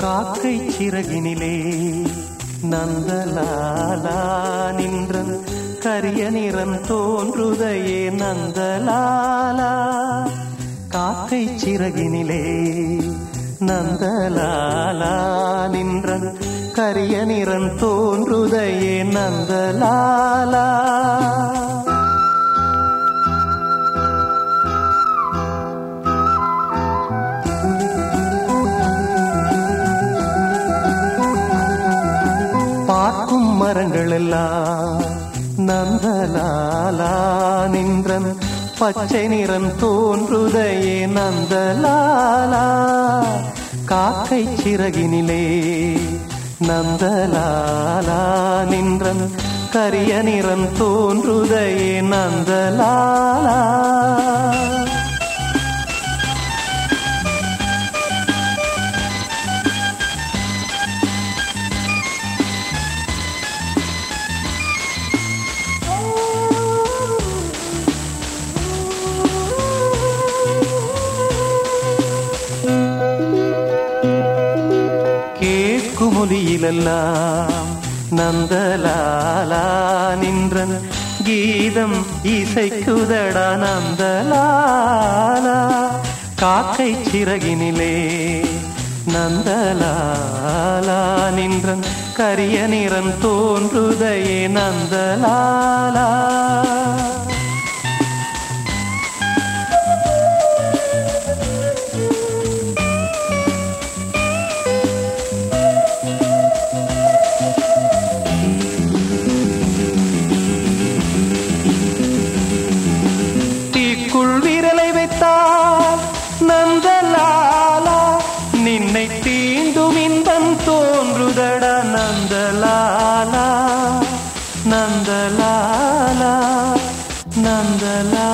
காக்கை சிறகினிலே நந்தலாலா நின்றன் கரிய நிறம் தோன்றுதையே நந்தலாலா. காக்கை சிறகினிலே நந்தலாலா நின்றன் கரிய நிறன் தோன்றுதையே நந்தலாலா. பார்க்கும் மரங்கள் எல்லாம் நந்தலாலா நின்றன். பச்சை நிறம் தோன்றுதையே நந்தலாலா. காக்கை சிறகினிலே நந்தலாலா நின்றன் கரிய நிறம் தோன்றுதையே நந்தலா குமுலியிலெல்லாம் நந்தலாலா நின்றன். கீதம் இசைக்குதடா நந்தலாலா. காக்கை சிறகினிலே நந்தலாலா நின்றன். கரிய நிறம் தோன்றுதையே நந்தலாலா. தோன்றுதடா நந்தலாலா நந்தலாலா நந்தலாலா